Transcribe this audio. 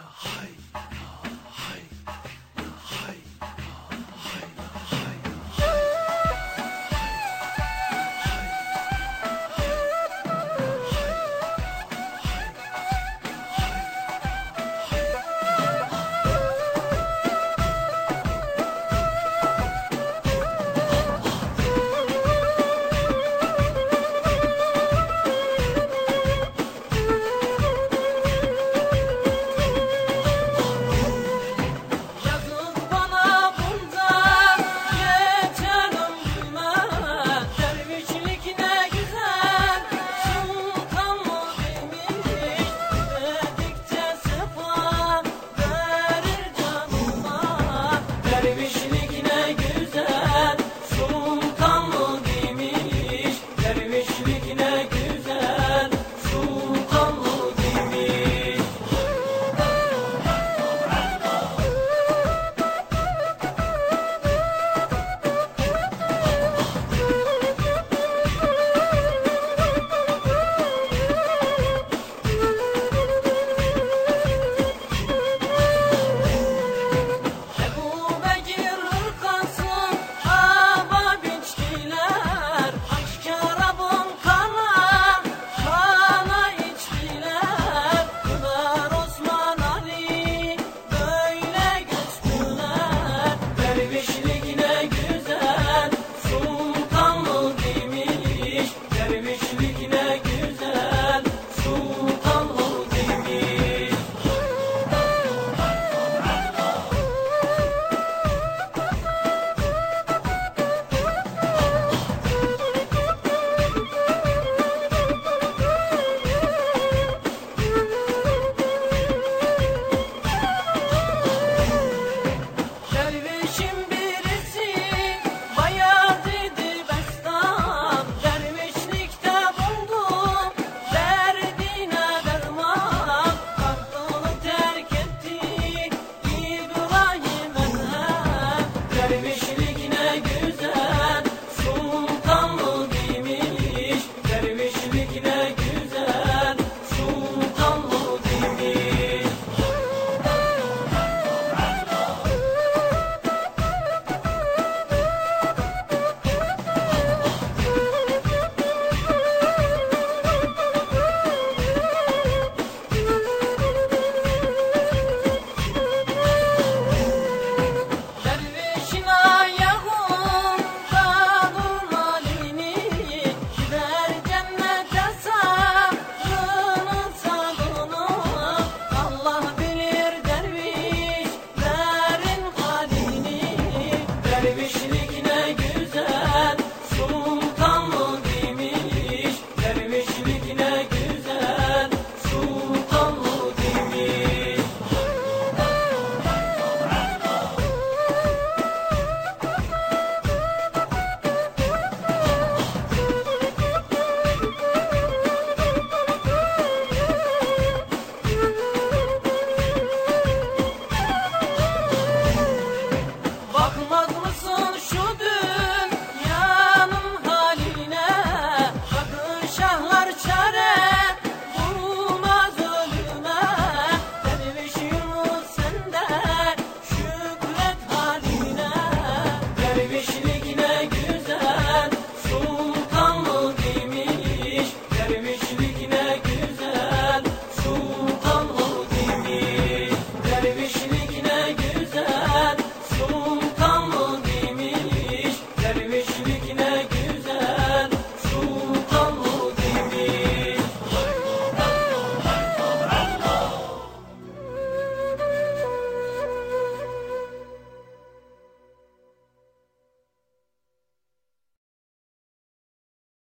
はい。